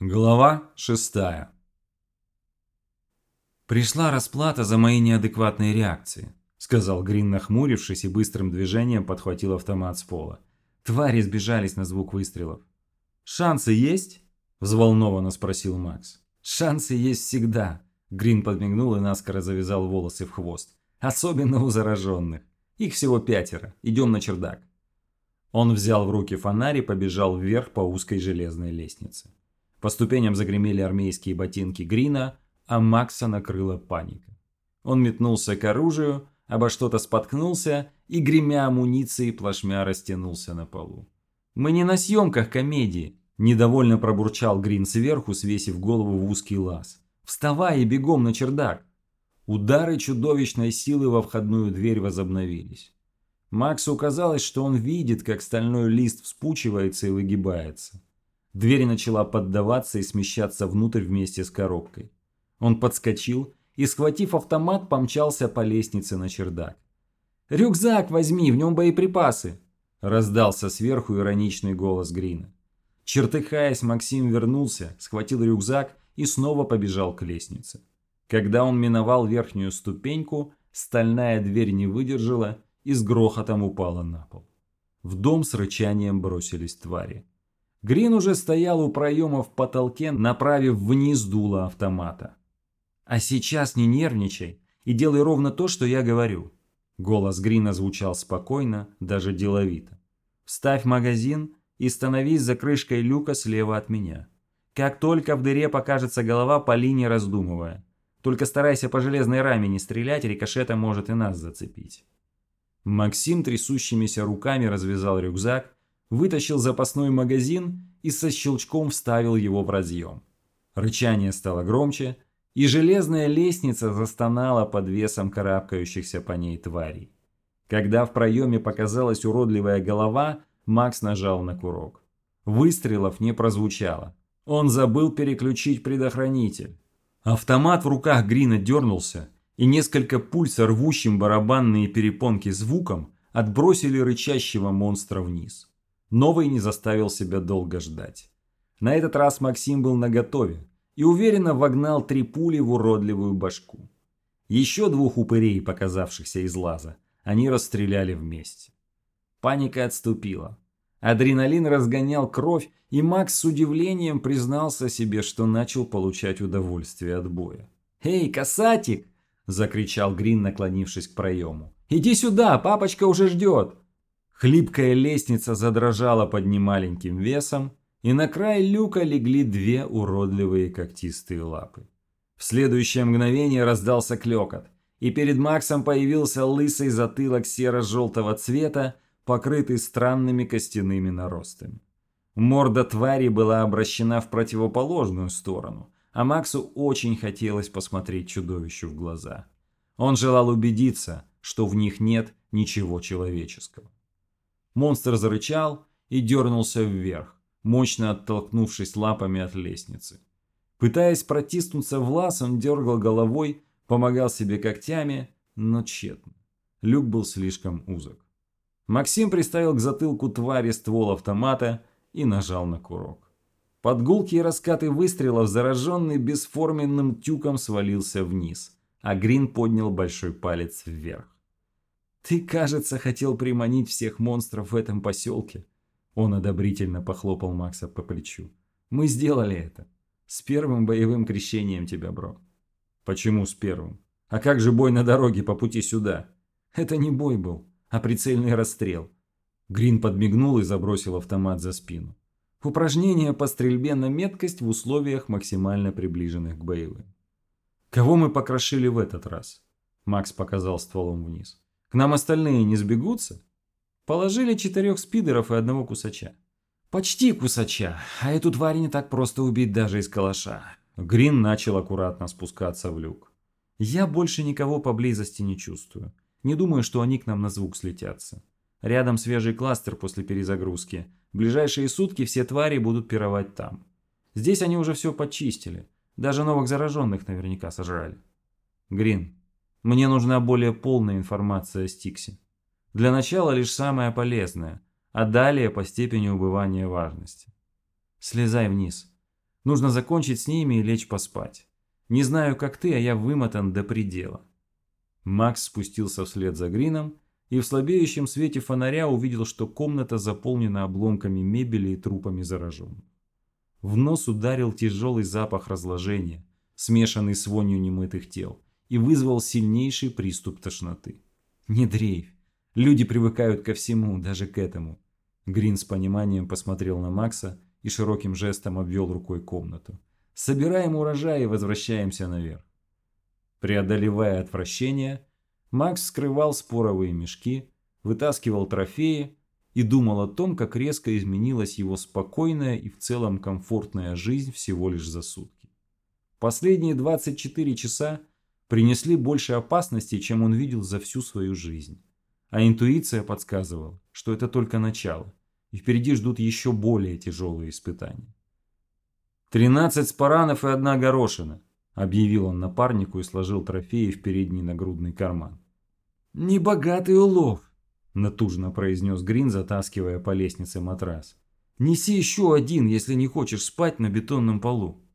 Глава шестая. «Пришла расплата за мои неадекватные реакции», – сказал Грин, нахмурившись и быстрым движением подхватил автомат с пола. Твари сбежались на звук выстрелов. «Шансы есть?» – взволнованно спросил Макс. «Шансы есть всегда», – Грин подмигнул и наскоро завязал волосы в хвост. «Особенно у зараженных. Их всего пятеро. Идем на чердак». Он взял в руки фонарь и побежал вверх по узкой железной лестнице. По ступеням загремели армейские ботинки Грина, а Макса накрыла паника. Он метнулся к оружию, обо что-то споткнулся и, гремя амуницией, плашмя растянулся на полу. «Мы не на съемках комедии», – недовольно пробурчал Грин сверху, свесив голову в узкий лаз. «Вставай и бегом на чердак!» Удары чудовищной силы во входную дверь возобновились. Максу казалось, что он видит, как стальной лист вспучивается и выгибается. Дверь начала поддаваться и смещаться внутрь вместе с коробкой. Он подскочил и, схватив автомат, помчался по лестнице на чердак. «Рюкзак возьми, в нем боеприпасы!» – раздался сверху ироничный голос Грина. Чертыхаясь, Максим вернулся, схватил рюкзак и снова побежал к лестнице. Когда он миновал верхнюю ступеньку, стальная дверь не выдержала и с грохотом упала на пол. В дом с рычанием бросились твари. Грин уже стоял у проема в потолке, направив вниз дуло автомата. «А сейчас не нервничай и делай ровно то, что я говорю». Голос Грина звучал спокойно, даже деловито. «Вставь магазин и становись за крышкой люка слева от меня. Как только в дыре покажется голова, по линии раздумывая. Только старайся по железной раме не стрелять, рикошетом может и нас зацепить». Максим трясущимися руками развязал рюкзак, вытащил запасной магазин и со щелчком вставил его в разъем. Рычание стало громче, и железная лестница застонала под весом карабкающихся по ней тварей. Когда в проеме показалась уродливая голова, Макс нажал на курок. Выстрелов не прозвучало. Он забыл переключить предохранитель. Автомат в руках Грина дернулся, и несколько пуль с рвущим барабанные перепонки звуком отбросили рычащего монстра вниз. Новый не заставил себя долго ждать. На этот раз Максим был наготове и уверенно вогнал три пули в уродливую башку. Еще двух упырей, показавшихся из лаза, они расстреляли вместе. Паника отступила. Адреналин разгонял кровь, и Макс с удивлением признался себе, что начал получать удовольствие от боя. «Эй, касатик!» – закричал Грин, наклонившись к проему. «Иди сюда, папочка уже ждет!» Хлипкая лестница задрожала под немаленьким весом, и на край люка легли две уродливые когтистые лапы. В следующее мгновение раздался клекот, и перед Максом появился лысый затылок серо-желтого цвета, покрытый странными костяными наростами. Морда твари была обращена в противоположную сторону, а Максу очень хотелось посмотреть чудовищу в глаза. Он желал убедиться, что в них нет ничего человеческого. Монстр зарычал и дернулся вверх, мощно оттолкнувшись лапами от лестницы. Пытаясь протиснуться в лаз, он дергал головой, помогал себе когтями, но тщетно. Люк был слишком узок. Максим приставил к затылку твари ствол автомата и нажал на курок. Под гулкие раскаты выстрелов зараженный бесформенным тюком свалился вниз, а Грин поднял большой палец вверх. «Ты, кажется, хотел приманить всех монстров в этом поселке». Он одобрительно похлопал Макса по плечу. «Мы сделали это. С первым боевым крещением тебя, бро». «Почему с первым? А как же бой на дороге по пути сюда?» «Это не бой был, а прицельный расстрел». Грин подмигнул и забросил автомат за спину. Упражнение по стрельбе на меткость в условиях максимально приближенных к боевым. «Кого мы покрошили в этот раз?» Макс показал стволом вниз. К нам остальные не сбегутся? Положили четырех спидеров и одного кусача. Почти кусача, а эту тварь не так просто убить даже из калаша. Грин начал аккуратно спускаться в люк. Я больше никого поблизости не чувствую. Не думаю, что они к нам на звук слетятся. Рядом свежий кластер после перезагрузки. В ближайшие сутки все твари будут пировать там. Здесь они уже все почистили. Даже новых зараженных наверняка сожрали. Грин, мне нужна более полная информация о Стиксе. Для начала лишь самая полезная, а далее по степени убывания важности. Слезай вниз. Нужно закончить с ними и лечь поспать. Не знаю, как ты, а я вымотан до предела. Макс спустился вслед за Грином и в слабеющем свете фонаря увидел, что комната заполнена обломками мебели и трупами зараженных. В нос ударил тяжелый запах разложения, смешанный с вонью немытых тел, и вызвал сильнейший приступ тошноты. Не дрейф. Люди привыкают ко всему, даже к этому. Грин с пониманием посмотрел на Макса и широким жестом обвел рукой комнату. «Собираем урожай и возвращаемся наверх». Преодолевая отвращение, Макс скрывал споровые мешки, вытаскивал трофеи и думал о том, как резко изменилась его спокойная и в целом комфортная жизнь всего лишь за сутки. Последние 24 часа принесли больше опасностей, чем он видел за всю свою жизнь. А интуиция подсказывала, что это только начало, и впереди ждут еще более тяжелые испытания. «Тринадцать спаранов и одна горошина», – объявил он напарнику и сложил трофеи в передний нагрудный карман. «Небогатый улов», – натужно произнес Грин, затаскивая по лестнице матрас. «Неси еще один, если не хочешь спать на бетонном полу».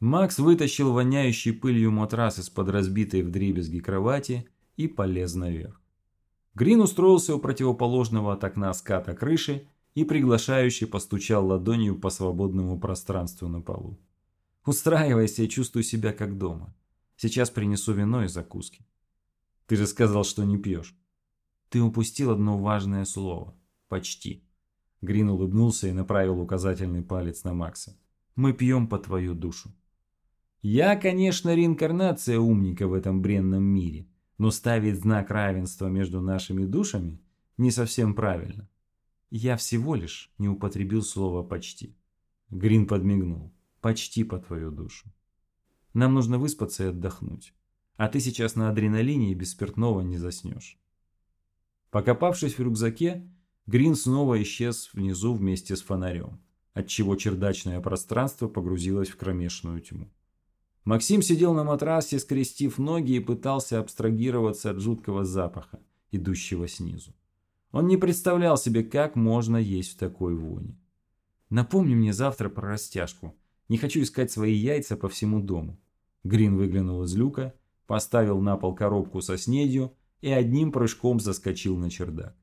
Макс вытащил воняющий пылью матрас из-под разбитой вдребезги кровати и полез наверх. Грин устроился у противоположного от окна ската крыши и приглашающе постучал ладонью по свободному пространству на полу. «Устраивайся и чувствуй себя как дома. Сейчас принесу вино и закуски». «Ты же сказал, что не пьешь». «Ты упустил одно важное слово. Почти». Грин улыбнулся и направил указательный палец на Макса. «Мы пьем по твою душу». Я, конечно, реинкарнация умника в этом бренном мире, но ставить знак равенства между нашими душами не совсем правильно. Я всего лишь не употребил слово «почти». Грин подмигнул. «Почти по твою душу. Нам нужно выспаться и отдохнуть. А ты сейчас на адреналине и без спиртного не заснешь». Покопавшись в рюкзаке, Грин снова исчез внизу вместе с фонарем, отчего чердачное пространство погрузилось в кромешную тьму. Максим сидел на матрасе, скрестив ноги и пытался абстрагироваться от жуткого запаха, идущего снизу. Он не представлял себе, как можно есть в такой воне. «Напомни мне завтра про растяжку. Не хочу искать свои яйца по всему дому». Грин выглянул из люка, поставил на пол коробку со снедью и одним прыжком заскочил на чердак.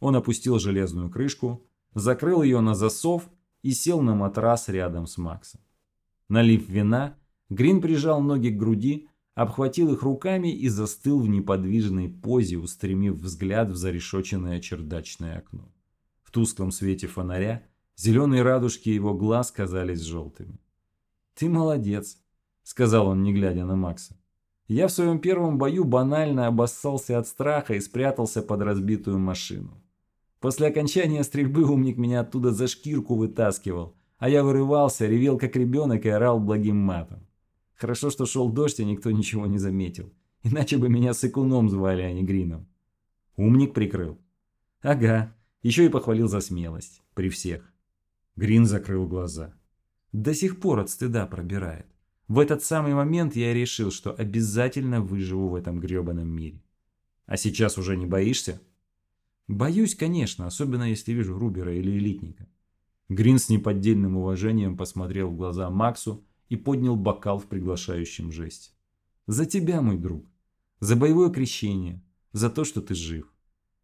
Он опустил железную крышку, закрыл ее на засов и сел на матрас рядом с Максом. Налив вина, Грин прижал ноги к груди, обхватил их руками и застыл в неподвижной позе, устремив взгляд в зарешоченное чердачное окно. В тусклом свете фонаря зеленые радужки его глаз казались желтыми. «Ты молодец», — сказал он, не глядя на Макса. «Я в своем первом бою банально обоссался от страха и спрятался под разбитую машину. После окончания стрельбы умник меня оттуда за шкирку вытаскивал, а я вырывался, ревел как ребенок и орал благим матом. Хорошо, что шел дождь, и никто ничего не заметил. Иначе бы меня Сыкуном звали, а не Грином. Умник прикрыл. Ага, еще и похвалил за смелость. При всех. Грин закрыл глаза. До сих пор от стыда пробирает. В этот самый момент я решил, что обязательно выживу в этом гребаном мире. А сейчас уже не боишься? Боюсь, конечно, особенно если вижу Рубера или Элитника. Грин с неподдельным уважением посмотрел в глаза Максу и поднял бокал в приглашающем жесте. «За тебя, мой друг! За боевое крещение! За то, что ты жив!»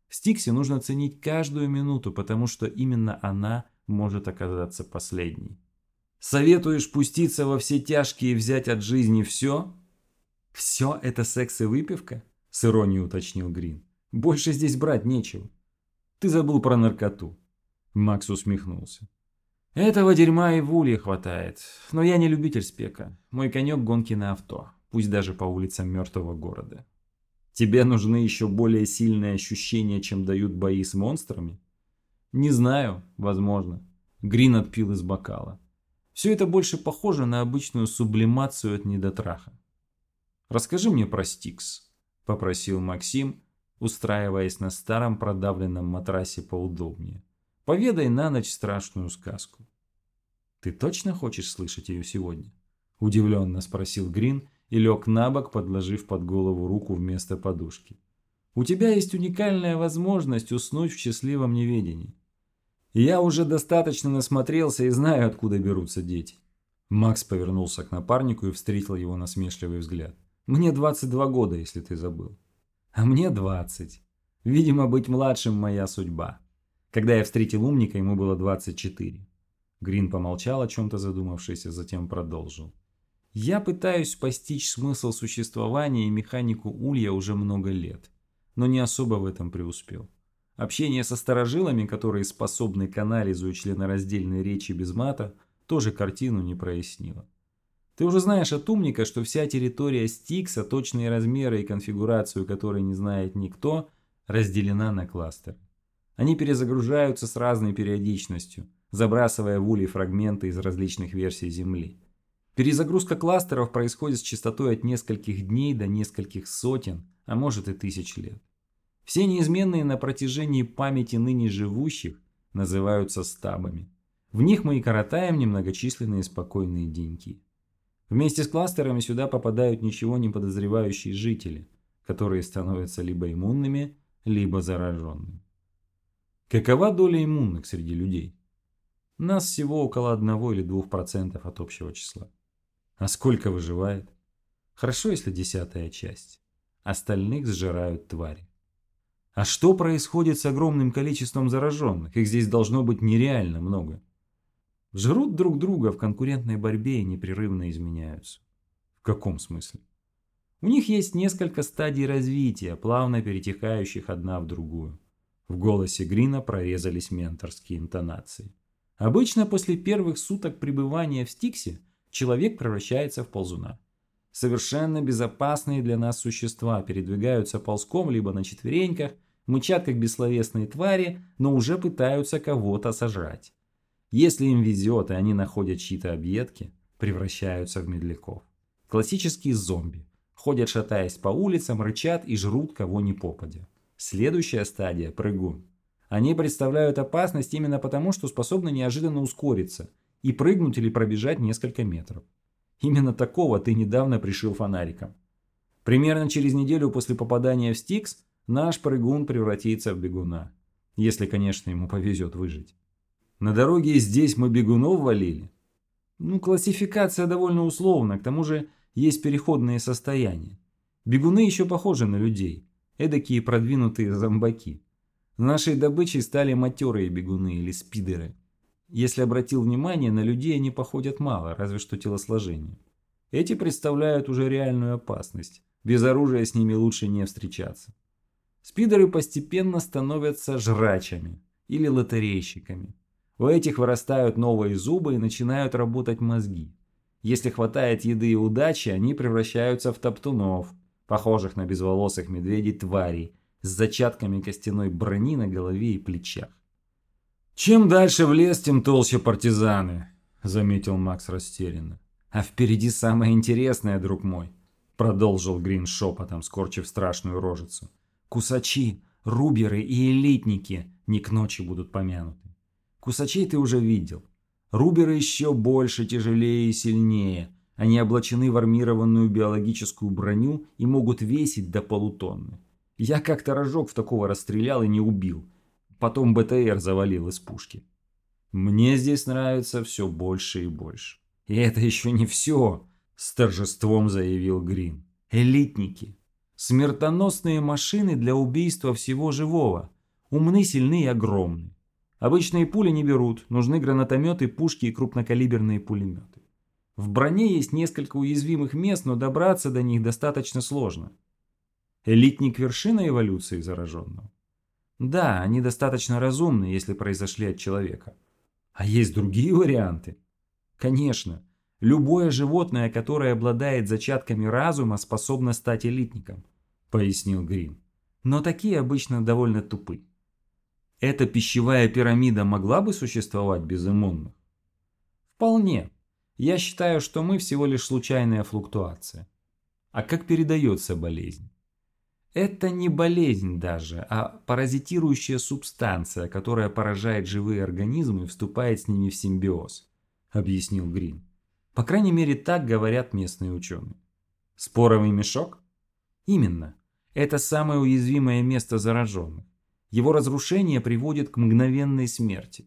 В Стиксе нужно ценить каждую минуту, потому что именно она может оказаться последней. «Советуешь пуститься во все тяжкие и взять от жизни все?» «Все это секс и выпивка?» – с иронией уточнил Грин. «Больше здесь брать нечего». «Ты забыл про наркоту». Макс усмехнулся. Этого дерьма и в улье хватает. Но я не любитель спека. Мой конек гонки на авто. Пусть даже по улицам мертвого города. Тебе нужны еще более сильные ощущения, чем дают бои с монстрами? Не знаю, возможно. Грин отпил из бокала. Все это больше похоже на обычную сублимацию от недотраха. «Расскажи мне про Стикс», – попросил Максим, устраиваясь на старом продавленном матрасе поудобнее. Поведай на ночь страшную сказку. Ты точно хочешь слышать ее сегодня? Удивленно спросил Грин и лег на бок, подложив под голову руку вместо подушки. У тебя есть уникальная возможность уснуть в счастливом неведении. Я уже достаточно насмотрелся и знаю, откуда берутся дети. Макс повернулся к напарнику и встретил его насмешливый взгляд. «Мне 22 года, если ты забыл». «А мне 20. Видимо, быть младшим моя судьба. Когда я встретил умника, ему было 24». Грин помолчал, о чем-то задумавшись, а затем продолжил. «Я пытаюсь постичь смысл существования и механику улья уже много лет, но не особо в этом преуспел. Общение со старожилами, которые способны к анализу и членораздельной речи без мата – тоже картину не прояснило. Ты уже знаешь от умника, что вся территория Стикса, точные размеры и конфигурацию которой не знает никто, разделена на кластеры. Они перезагружаются с разной периодичностью, забрасывая в улей фрагменты из различных версий Земли. Перезагрузка кластеров происходит с частотой от нескольких дней до нескольких сотен, а может и тысяч лет. Все неизменные на протяжении памяти ныне живущих называются стабами. В них мы и коротаем немногочисленные спокойные деньки. Вместе с кластерами сюда попадают ничего не подозревающие жители, которые становятся либо иммунными, либо зараженными. Какова доля иммунных среди людей? Нас всего около 1 или 2% от общего числа. А сколько выживает? Хорошо, если десятая часть. Остальных сжирают твари. А что происходит с огромным количеством зараженных? Их здесь должно быть нереально много. Жрут друг друга в конкурентной борьбе и непрерывно изменяются. В каком смысле? У них есть несколько стадий развития, плавно перетекающих одна в другую. В голосе Грина прорезались менторские интонации. Обычно после первых суток пребывания в Стиксе человек превращается в ползуна. Совершенно безопасные для нас существа передвигаются ползком либо на четвереньках, мычат как бессловесные твари, но уже пытаются кого-то сожрать. Если им везет и они находят чьи-то объедки, превращаются в медляков. Классические зомби. Ходят шатаясь по улицам, рычат и жрут кого ни попадя. Следующая стадия – прыгун. Они представляют опасность именно потому, что способны неожиданно ускориться и прыгнуть или пробежать несколько метров. Именно такого ты недавно пришил фонариком. Примерно через неделю после попадания в Стикс наш прыгун превратится в бегуна. Если, конечно, ему повезет выжить. На дороге здесь мы бегунов валили. Ну, классификация довольно условна, к тому же есть переходные состояния. Бегуны еще похожи на людей, эдакие продвинутые зомбаки. Нашей добычей стали матерые бегуны или спидеры. Если обратил внимание, на людей они походят мало, разве что телосложение. Эти представляют уже реальную опасность. Без оружия с ними лучше не встречаться. Спидеры постепенно становятся жрачами или лотерейщиками. У этих вырастают новые зубы и начинают работать мозги. Если хватает еды и удачи, они превращаются в топтунов, похожих на безволосых медведей тварей, с зачатками костяной брони на голове и плечах. «Чем дальше в лес, тем толще партизаны», — заметил Макс растерянно. «А впереди самое интересное, друг мой», — продолжил Грин шепотом, скорчив страшную рожицу. «Кусачи, руберы и элитники не к ночи будут помянуты. Кусачей ты уже видел. Руберы еще больше, тяжелее и сильнее. Они облачены в армированную биологическую броню и могут весить до полутонны. Я как-то рожок в такого расстрелял и не убил. Потом БТР завалил из пушки. Мне здесь нравится все больше и больше. И это еще не все, с торжеством заявил Грин. Элитники. Смертоносные машины для убийства всего живого. Умны, сильны и огромны. Обычные пули не берут, нужны гранатометы, пушки и крупнокалиберные пулеметы. В броне есть несколько уязвимых мест, но добраться до них достаточно сложно. Элитник вершина эволюции зараженного. Да, они достаточно разумны, если произошли от человека. А есть другие варианты? Конечно, любое животное, которое обладает зачатками разума, способно стать элитником, пояснил Грин. Но такие обычно довольно тупы. Эта пищевая пирамида могла бы существовать без иммунных? Вполне. Я считаю, что мы всего лишь случайная флуктуация. А как передается болезнь? Это не болезнь даже, а паразитирующая субстанция, которая поражает живые организмы и вступает с ними в симбиоз, объяснил Грин. По крайней мере, так говорят местные ученые. Споровый мешок? Именно. Это самое уязвимое место зараженных. Его разрушение приводит к мгновенной смерти.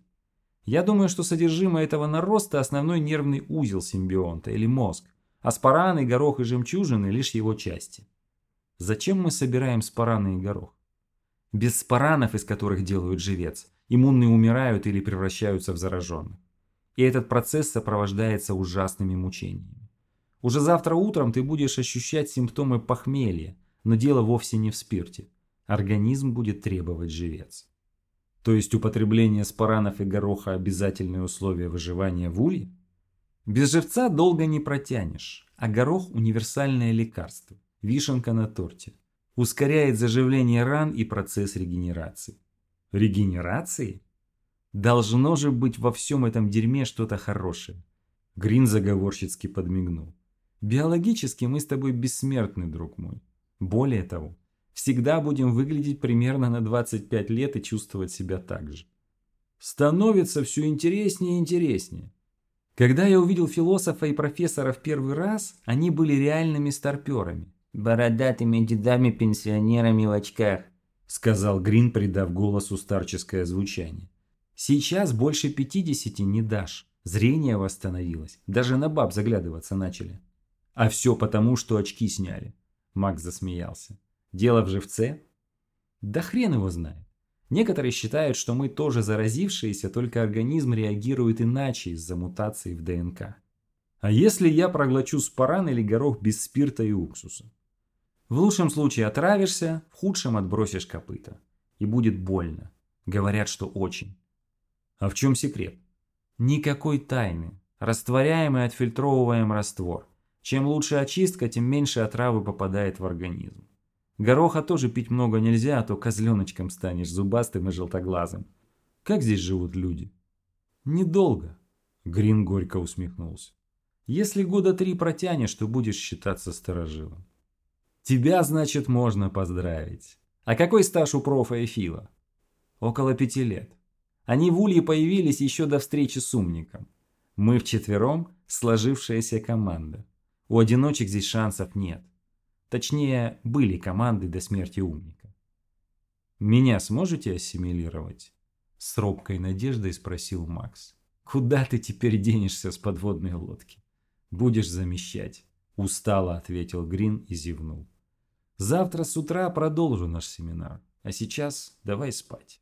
Я думаю, что содержимое этого нароста – основной нервный узел симбионта или мозг, а спараны, горох и жемчужины – лишь его части. Зачем мы собираем спараны и горох? Без спаранов, из которых делают живец, иммунные умирают или превращаются в зараженных. И этот процесс сопровождается ужасными мучениями. Уже завтра утром ты будешь ощущать симптомы похмелья, но дело вовсе не в спирте. Организм будет требовать живец. То есть употребление спаранов и гороха – обязательное условие выживания в улье? Без живца долго не протянешь, а горох – универсальное лекарство, вишенка на торте. Ускоряет заживление ран и процесс регенерации. Регенерации? Должно же быть во всем этом дерьме что-то хорошее. Грин заговорщицки подмигнул. Биологически мы с тобой бессмертны, друг мой. Более того, всегда будем выглядеть примерно на 25 лет и чувствовать себя так же. Становится все интереснее и интереснее. Когда я увидел философа и профессора в первый раз, они были реальными старперами. «Бородатыми дедами-пенсионерами в очках», — сказал Грин, придав голосу старческое звучание. «Сейчас больше 50 не дашь. Зрение восстановилось. Даже на баб заглядываться начали. А все потому, что очки сняли». Макс засмеялся. Дело в живце? Да хрен его знает. Некоторые считают, что мы тоже заразившиеся, только организм реагирует иначе из-за мутаций в ДНК. А если я проглочу спаран или горох без спирта и уксуса? В лучшем случае отравишься, в худшем отбросишь копыта. И будет больно. Говорят, что очень. А в чем секрет? Никакой тайны. Растворяем и отфильтровываем раствор. Чем лучше очистка, тем меньше отравы попадает в организм. Гороха тоже пить много нельзя, а то козленочком станешь, зубастым и желтоглазым. Как здесь живут люди? Недолго. Грин горько усмехнулся. Если года три протянешь, то будешь считаться старожилом. Тебя, значит, можно поздравить. А какой стаж у профа и Фила? Около пяти лет. Они в Улье появились еще до встречи с умником. Мы вчетвером сложившаяся команда. У одиночек здесь шансов нет. Точнее, были команды до смерти умника. «Меня сможете ассимилировать?» С робкой надеждой спросил Макс. «Куда ты теперь денешься с подводной лодки? Будешь замещать?» Устало ответил Грин и зевнул. «Завтра с утра продолжу наш семинар, а сейчас давай спать».